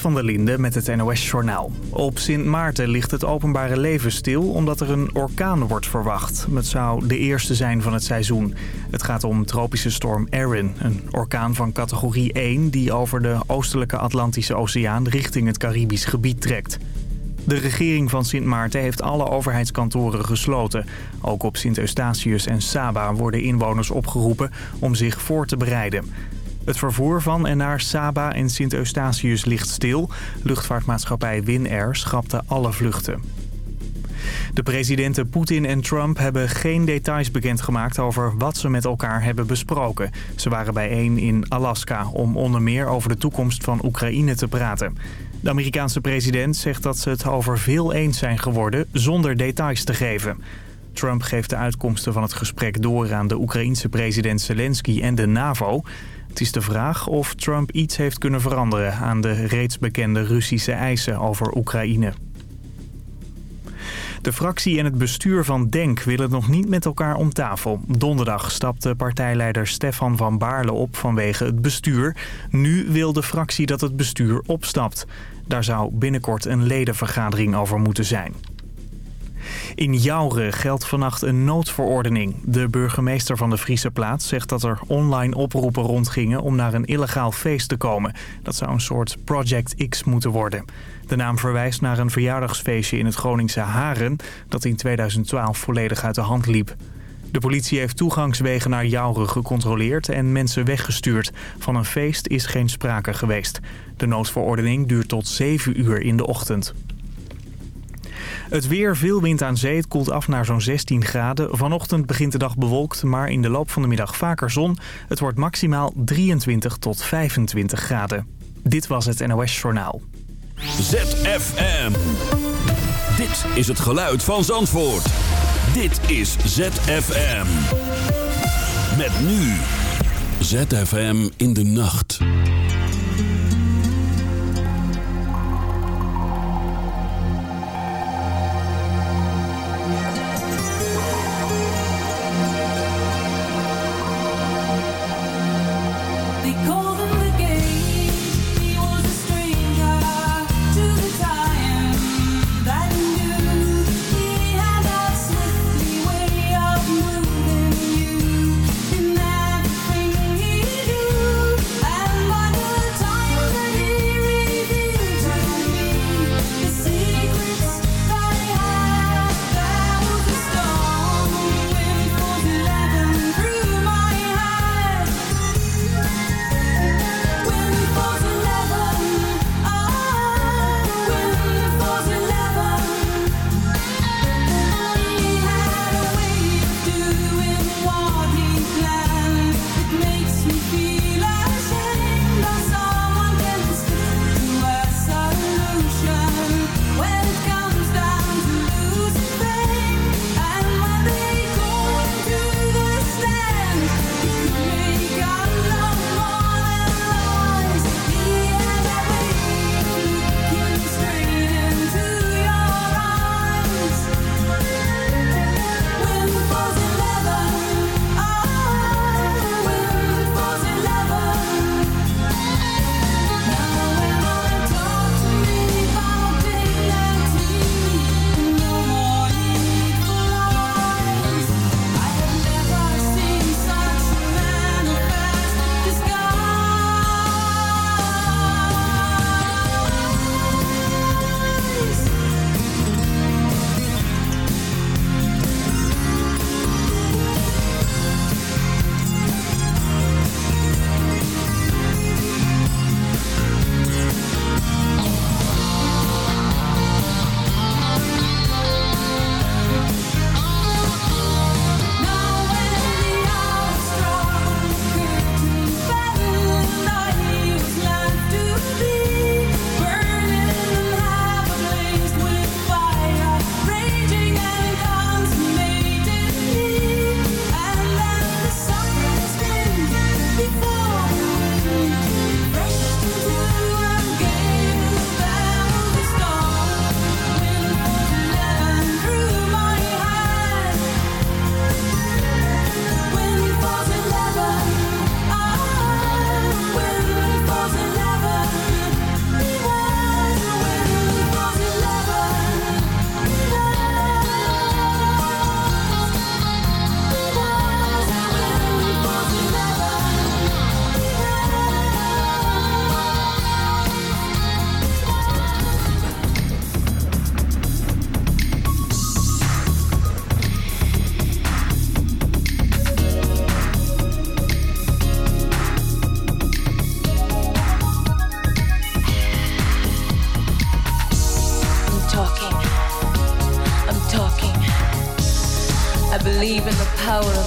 van der Linde met het NOS-journaal. Op Sint Maarten ligt het openbare leven stil omdat er een orkaan wordt verwacht. Het zou de eerste zijn van het seizoen. Het gaat om tropische storm Erin, een orkaan van categorie 1... die over de oostelijke Atlantische Oceaan richting het Caribisch gebied trekt. De regering van Sint Maarten heeft alle overheidskantoren gesloten. Ook op Sint Eustatius en Saba worden inwoners opgeroepen om zich voor te bereiden. Het vervoer van en naar Saba en Sint Eustatius ligt stil. Luchtvaartmaatschappij Winair schrapte alle vluchten. De presidenten Poetin en Trump hebben geen details bekendgemaakt over wat ze met elkaar hebben besproken. Ze waren bijeen in Alaska om onder meer over de toekomst van Oekraïne te praten. De Amerikaanse president zegt dat ze het over veel eens zijn geworden zonder details te geven. Trump geeft de uitkomsten van het gesprek door aan de Oekraïense president Zelensky en de NAVO. Het is de vraag of Trump iets heeft kunnen veranderen aan de reeds bekende Russische eisen over Oekraïne. De fractie en het bestuur van DENK willen nog niet met elkaar om tafel. Donderdag stapte partijleider Stefan van Baarle op vanwege het bestuur. Nu wil de fractie dat het bestuur opstapt. Daar zou binnenkort een ledenvergadering over moeten zijn. In Jouren geldt vannacht een noodverordening. De burgemeester van de Friese plaats zegt dat er online oproepen rondgingen om naar een illegaal feest te komen. Dat zou een soort Project X moeten worden. De naam verwijst naar een verjaardagsfeestje in het Groningse Haren... dat in 2012 volledig uit de hand liep. De politie heeft toegangswegen naar Jouren gecontroleerd en mensen weggestuurd. Van een feest is geen sprake geweest. De noodverordening duurt tot 7 uur in de ochtend. Het weer, veel wind aan zee. Het koelt af naar zo'n 16 graden. Vanochtend begint de dag bewolkt, maar in de loop van de middag vaker zon. Het wordt maximaal 23 tot 25 graden. Dit was het NOS Journaal. ZFM. Dit is het geluid van Zandvoort. Dit is ZFM. Met nu. ZFM in de nacht.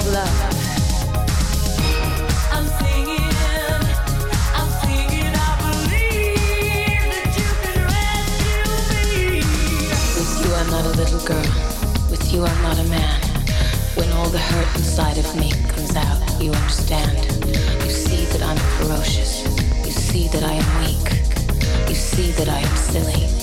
That I am not a little girl, with you I'm not a man. When all the hurt inside of me comes out, you understand. You see that I'm ferocious. You see that I am weak. You see that I am silly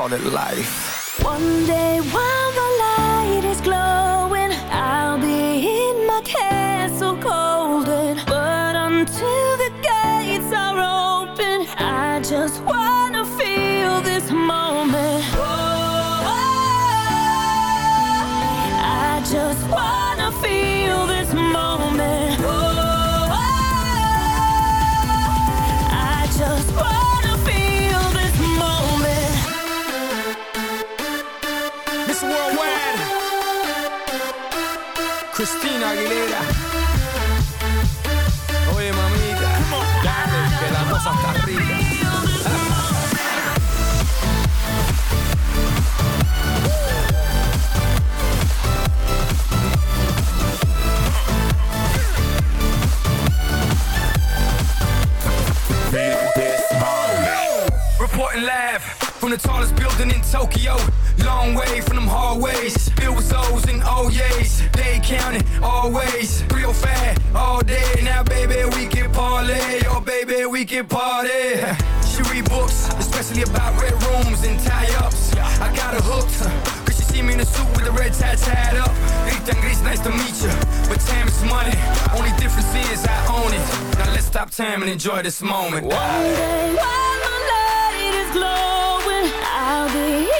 Call it life. One day while we can party. She read books, especially about red rooms and tie ups. I got her hooked. Cause she see me in a suit with the red tie tied up. Rita and Gris, nice to meet you. But time is money. Only difference is I own it. Now let's stop time and enjoy this moment. One day while the light is glowing, I'll be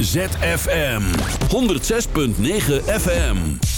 ZFM 106.9 FM.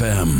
ZFM.